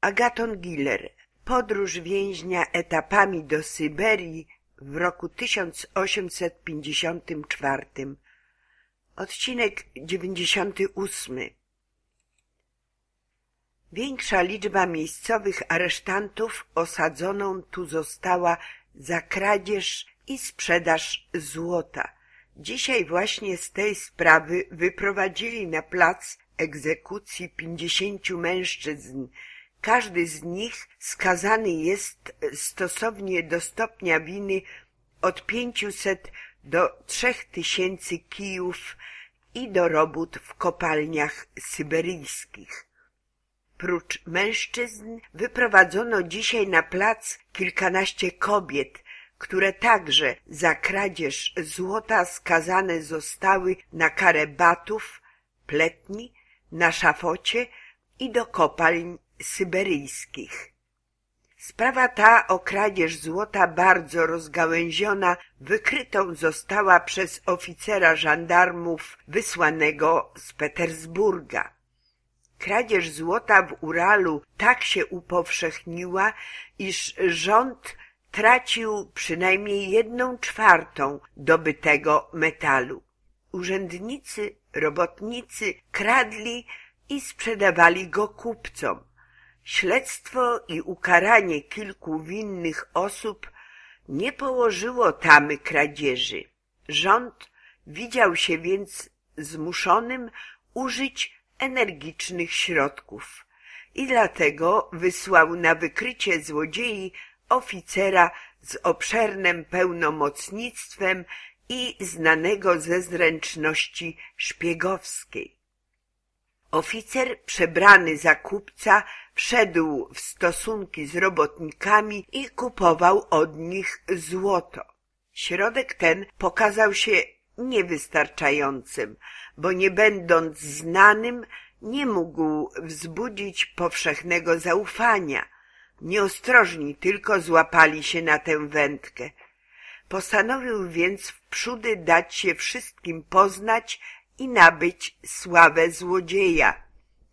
Agaton Giller Podróż więźnia etapami do Syberii w roku 1854 Odcinek 98 Większa liczba miejscowych aresztantów osadzoną tu została za kradzież i sprzedaż złota. Dzisiaj właśnie z tej sprawy wyprowadzili na plac egzekucji pięćdziesięciu mężczyzn. Każdy z nich skazany jest stosownie do stopnia winy od pięciuset do trzech tysięcy kijów i do robót w kopalniach syberyjskich. Prócz mężczyzn wyprowadzono dzisiaj na plac kilkanaście kobiet, które także za kradzież złota skazane zostały na karę batów, pletni, na szafocie i do kopalń syberyjskich. Sprawa ta o kradzież złota bardzo rozgałęziona wykrytą została przez oficera żandarmów wysłanego z Petersburga. Kradzież złota w Uralu tak się upowszechniła, iż rząd tracił przynajmniej jedną czwartą dobytego metalu. Urzędnicy, robotnicy kradli i sprzedawali go kupcom. Śledztwo i ukaranie kilku winnych osób nie położyło tamy kradzieży. Rząd widział się więc zmuszonym użyć energicznych środków i dlatego wysłał na wykrycie złodziei oficera z obszernym pełnomocnictwem i znanego ze zręczności szpiegowskiej. Oficer przebrany za kupca wszedł w stosunki z robotnikami i kupował od nich złoto. Środek ten pokazał się niewystarczającym, bo nie będąc znanym nie mógł wzbudzić powszechnego zaufania. Nieostrożni tylko złapali się na tę wędkę. Postanowił więc wprzódy dać się wszystkim poznać i nabyć sławę złodzieja.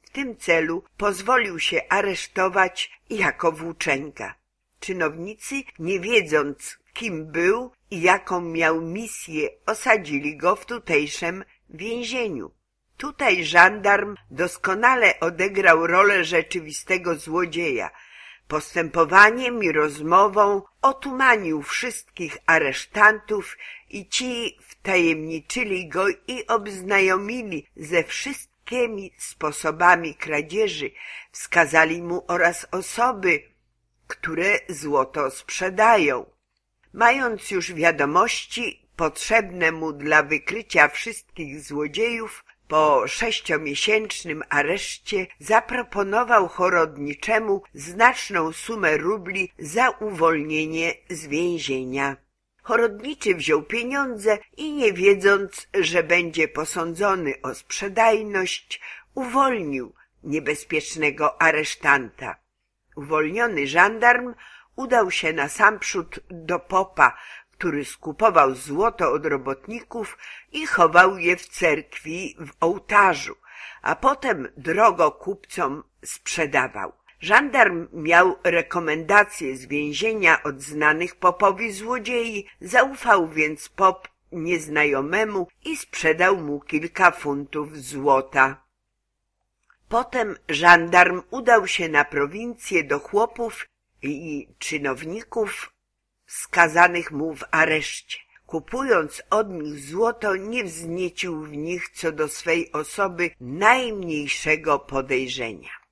W tym celu pozwolił się aresztować jako włóczęga. Czynownicy, nie wiedząc kim był i jaką miał misję, osadzili go w tutejszym więzieniu. Tutaj żandarm doskonale odegrał rolę rzeczywistego złodzieja. Postępowaniem i rozmową otumanił wszystkich aresztantów i ci wtajemniczyli go i obznajomili ze wszystkimi sposobami kradzieży, wskazali mu oraz osoby, które złoto sprzedają. Mając już wiadomości potrzebne mu dla wykrycia wszystkich złodziejów, po sześciomiesięcznym areszcie zaproponował chorodniczemu znaczną sumę rubli za uwolnienie z więzienia. Chorodniczy wziął pieniądze i nie wiedząc, że będzie posądzony o sprzedajność, uwolnił niebezpiecznego aresztanta. Uwolniony żandarm udał się na samprzód do popa, który skupował złoto od robotników i chował je w cerkwi w ołtarzu, a potem drogo kupcom sprzedawał. Żandarm miał rekomendacje z więzienia od znanych popowi złodziei, zaufał więc pop nieznajomemu i sprzedał mu kilka funtów złota. Potem żandarm udał się na prowincję do chłopów i czynowników skazanych mu w areszcie. Kupując od nich złoto, nie wzniecił w nich co do swej osoby najmniejszego podejrzenia.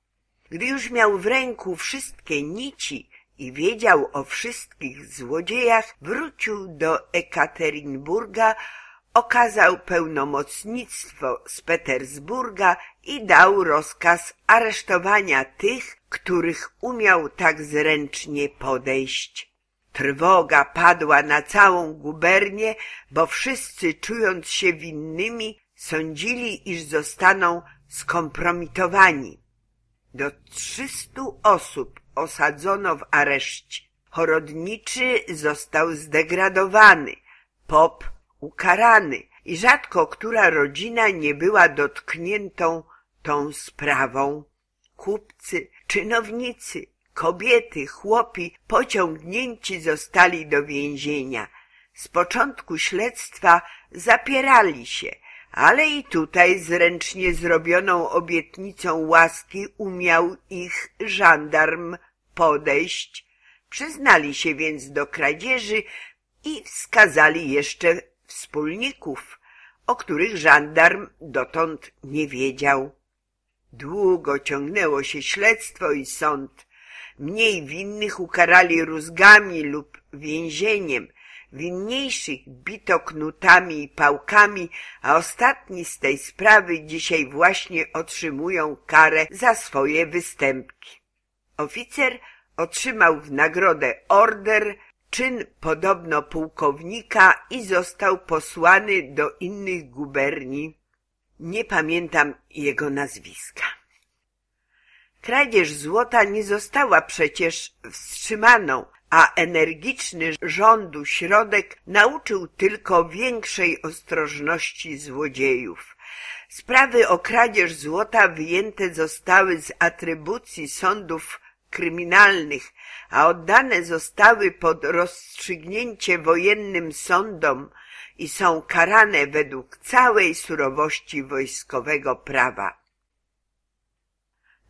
Gdy już miał w ręku wszystkie nici i wiedział o wszystkich złodziejach, wrócił do Ekaterinburga, okazał pełnomocnictwo z Petersburga i dał rozkaz aresztowania tych, których umiał tak zręcznie podejść. Trwoga padła na całą gubernię, bo wszyscy czując się winnymi, sądzili, iż zostaną skompromitowani. Do trzystu osób osadzono w areszcie. Chorodniczy został zdegradowany, pop ukarany i rzadko która rodzina nie była dotkniętą tą sprawą. kupcy, czynownicy, kobiety, chłopi pociągnięci zostali do więzienia. Z początku śledztwa zapierali się, ale i tutaj zręcznie zrobioną obietnicą łaski umiał ich żandarm podejść. Przyznali się więc do kradzieży i wskazali jeszcze wspólników, o których żandarm dotąd nie wiedział. Długo ciągnęło się śledztwo i sąd. Mniej winnych ukarali rózgami lub więzieniem, winniejszych bito knutami i pałkami, a ostatni z tej sprawy dzisiaj właśnie otrzymują karę za swoje występki. Oficer otrzymał w nagrodę order, czyn podobno pułkownika i został posłany do innych guberni. Nie pamiętam jego nazwiska. Kradzież złota nie została przecież wstrzymaną, a energiczny rządu środek nauczył tylko większej ostrożności złodziejów. Sprawy o kradzież złota wyjęte zostały z atrybucji sądów kryminalnych, a oddane zostały pod rozstrzygnięcie wojennym sądom i są karane według całej surowości wojskowego prawa.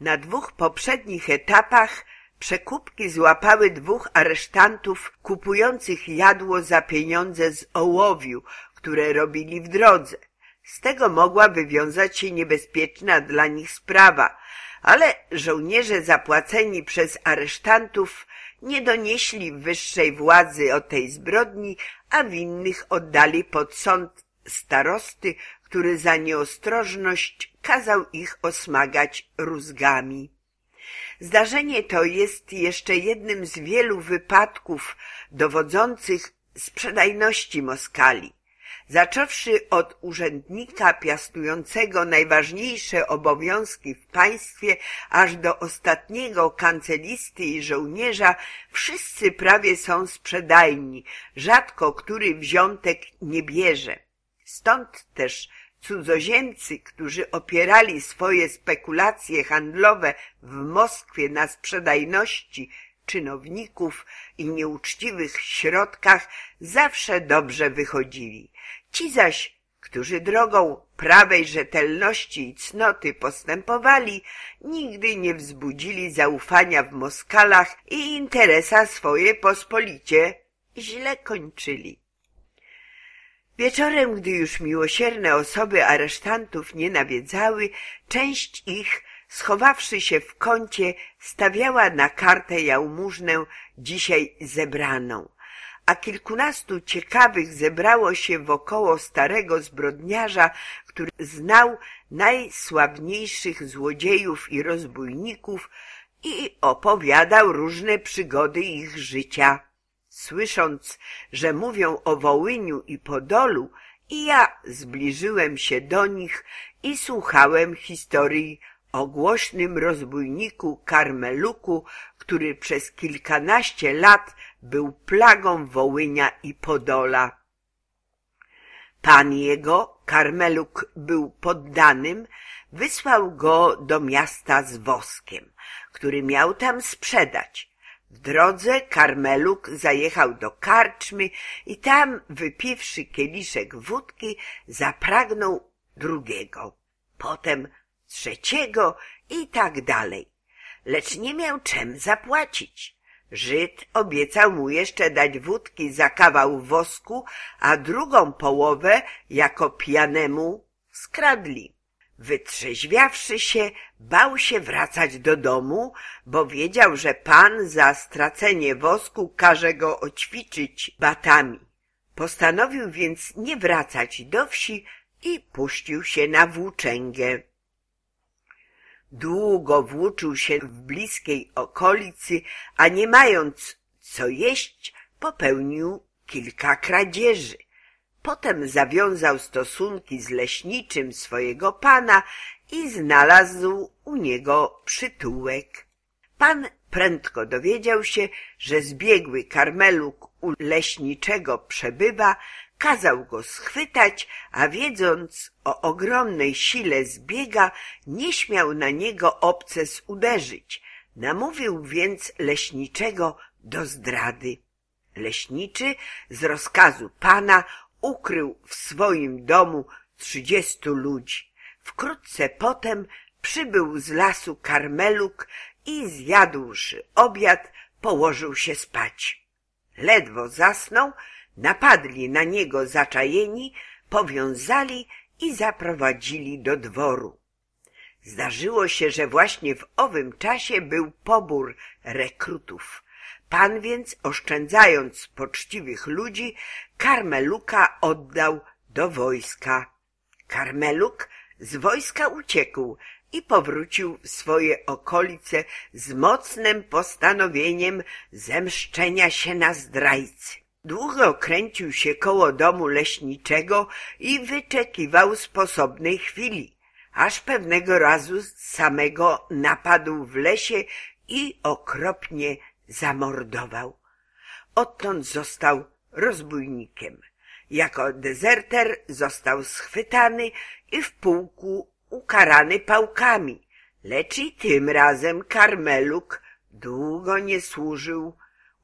Na dwóch poprzednich etapach przekupki złapały dwóch aresztantów kupujących jadło za pieniądze z ołowiu, które robili w drodze. Z tego mogła wywiązać się niebezpieczna dla nich sprawa, ale żołnierze zapłaceni przez aresztantów nie donieśli wyższej władzy o tej zbrodni, a winnych oddali pod sąd starosty, który za nieostrożność kazał ich osmagać rózgami. Zdarzenie to jest jeszcze jednym z wielu wypadków dowodzących sprzedajności Moskali. Zacząwszy od urzędnika piastującego najważniejsze obowiązki w państwie, aż do ostatniego kancelisty i żołnierza, wszyscy prawie są sprzedajni, rzadko który wziątek nie bierze. Stąd też cudzoziemcy, którzy opierali swoje spekulacje handlowe w Moskwie na sprzedajności czynowników i nieuczciwych środkach, zawsze dobrze wychodzili. Ci zaś, którzy drogą prawej rzetelności i cnoty postępowali, nigdy nie wzbudzili zaufania w Moskalach i interesa swoje pospolicie źle kończyli. Wieczorem, gdy już miłosierne osoby aresztantów nie nawiedzały, część ich, schowawszy się w kącie, stawiała na kartę jałmużnę dzisiaj zebraną, a kilkunastu ciekawych zebrało się wokoło starego zbrodniarza, który znał najsławniejszych złodziejów i rozbójników i opowiadał różne przygody ich życia. Słysząc, że mówią o Wołyniu i Podolu, i ja zbliżyłem się do nich i słuchałem historii o głośnym rozbójniku Karmeluku, który przez kilkanaście lat był plagą Wołynia i Podola. Pan jego, Karmeluk był poddanym, wysłał go do miasta z woskiem, który miał tam sprzedać – w drodze Karmeluk zajechał do karczmy i tam, wypiwszy kieliszek wódki, zapragnął drugiego, potem trzeciego i tak dalej. Lecz nie miał czym zapłacić. Żyd obiecał mu jeszcze dać wódki za kawał wosku, a drugą połowę jako pijanemu skradli. Wytrzeźwiawszy się, bał się wracać do domu, bo wiedział, że pan za stracenie wosku każe go oćwiczyć batami. Postanowił więc nie wracać do wsi i puścił się na włóczęgę. Długo włóczył się w bliskiej okolicy, a nie mając co jeść, popełnił kilka kradzieży. Potem zawiązał stosunki z leśniczym swojego pana i znalazł u niego przytułek. Pan prędko dowiedział się, że zbiegły karmeluk u leśniczego przebywa, kazał go schwytać, a wiedząc o ogromnej sile zbiega, nie śmiał na niego obces uderzyć. Namówił więc leśniczego do zdrady. Leśniczy z rozkazu pana ukrył w swoim domu trzydziestu ludzi. Wkrótce potem przybył z lasu karmeluk i zjadłszy obiad, położył się spać. Ledwo zasnął, napadli na niego zaczajeni, powiązali i zaprowadzili do dworu. Zdarzyło się, że właśnie w owym czasie był pobór rekrutów. Pan więc, oszczędzając poczciwych ludzi, Karmeluka oddał do wojska. Karmeluk z wojska uciekł i powrócił w swoje okolice z mocnym postanowieniem zemszczenia się na zdrajcy. Długo kręcił się koło domu leśniczego i wyczekiwał sposobnej chwili, aż pewnego razu samego napadł w lesie i okropnie zamordował. Odtąd został rozbójnikiem. Jako dezerter został schwytany i w pułku ukarany pałkami, lecz i tym razem Karmeluk długo nie służył,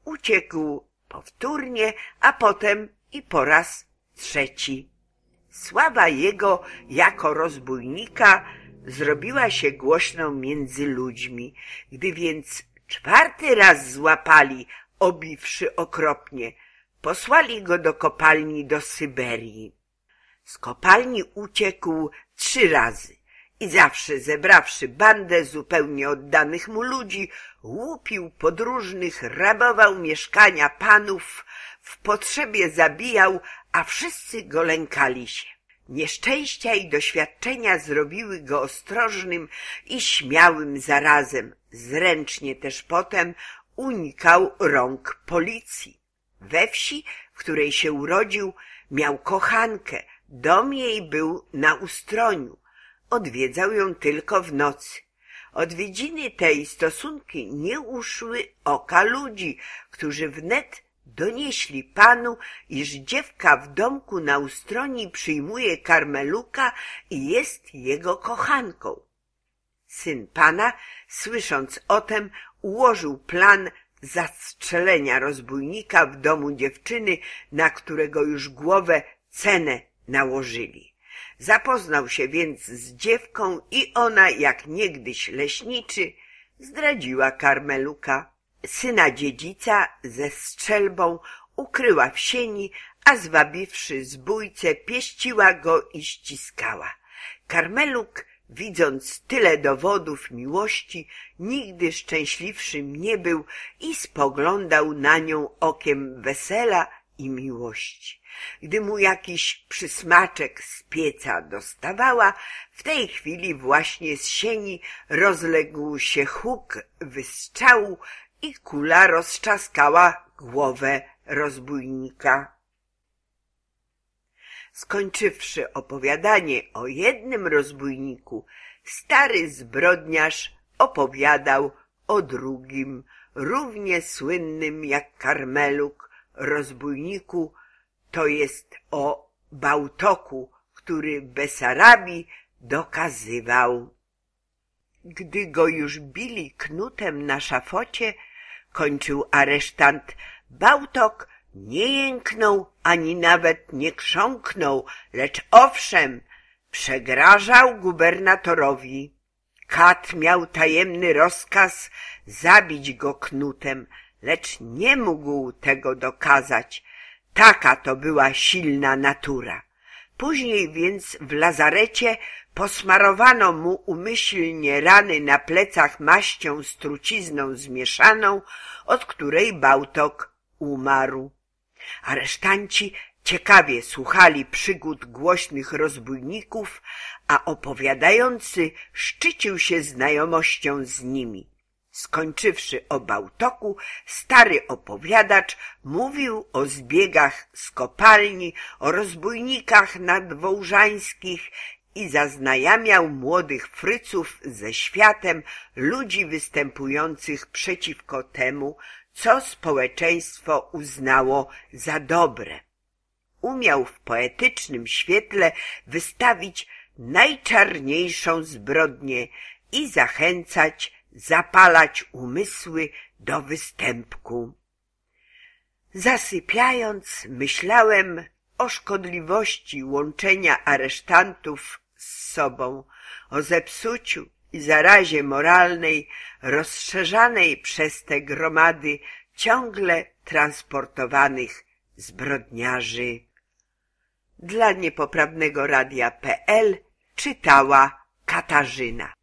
uciekł powtórnie, a potem i po raz trzeci. Sława jego jako rozbójnika zrobiła się głośną między ludźmi. Gdy więc czwarty raz złapali, obiwszy okropnie, posłali go do kopalni do Syberii. Z kopalni uciekł trzy razy i zawsze zebrawszy bandę zupełnie oddanych mu ludzi, łupił podróżnych, rabował mieszkania panów, w potrzebie zabijał, a wszyscy go lękali się. Nieszczęścia i doświadczenia zrobiły go ostrożnym i śmiałym zarazem. Zręcznie też potem unikał rąk policji. We wsi, w której się urodził, miał kochankę. Dom jej był na ustroniu. Odwiedzał ją tylko w nocy. Odwiedziny tej stosunki nie uszły oka ludzi, którzy wnet donieśli panu, iż dziewka w domku na ustroni przyjmuje karmeluka i jest jego kochanką. Syn pana, słysząc o tem, ułożył plan zastrzelenia rozbójnika w domu dziewczyny, na którego już głowę cenę nałożyli. Zapoznał się więc z dziewką i ona, jak niegdyś leśniczy, zdradziła Karmeluka. Syna dziedzica ze strzelbą ukryła w sieni, a zwabiwszy zbójcę, pieściła go i ściskała. Karmeluk, widząc tyle dowodów miłości, nigdy szczęśliwszym nie był i spoglądał na nią okiem wesela i miłości. Gdy mu jakiś przysmaczek z pieca dostawała, w tej chwili właśnie z sieni rozległ się huk wystrzału i kula rozczaskała głowę rozbójnika. Skończywszy opowiadanie o jednym rozbójniku, stary zbrodniarz opowiadał o drugim, równie słynnym jak Karmeluk, rozbójniku, to jest o Bałtoku, który Besarabi dokazywał. Gdy go już bili knutem na szafocie, kończył aresztant, Bałtok nie jęknął ani nawet nie krząknął, lecz owszem, przegrażał gubernatorowi. Kat miał tajemny rozkaz zabić go knutem, lecz nie mógł tego dokazać. Taka to była silna natura. Później więc w lazarecie posmarowano mu umyślnie rany na plecach maścią z trucizną zmieszaną, od której Bałtok umarł. Aresztanci ciekawie słuchali przygód głośnych rozbójników, a opowiadający szczycił się znajomością z nimi. Skończywszy o Bałtoku, stary opowiadacz mówił o zbiegach z kopalni, o rozbójnikach nadwołżańskich i zaznajamiał młodych fryców ze światem ludzi występujących przeciwko temu, co społeczeństwo uznało za dobre. umiał w poetycznym świetle wystawić najczarniejszą zbrodnię i zachęcać, zapalać umysły do występku. Zasypiając, myślałem o szkodliwości łączenia aresztantów z sobą, o zepsuciu i zarazie moralnej rozszerzanej przez te gromady ciągle transportowanych zbrodniarzy. Dla niepoprawnego radia.pl czytała Katarzyna.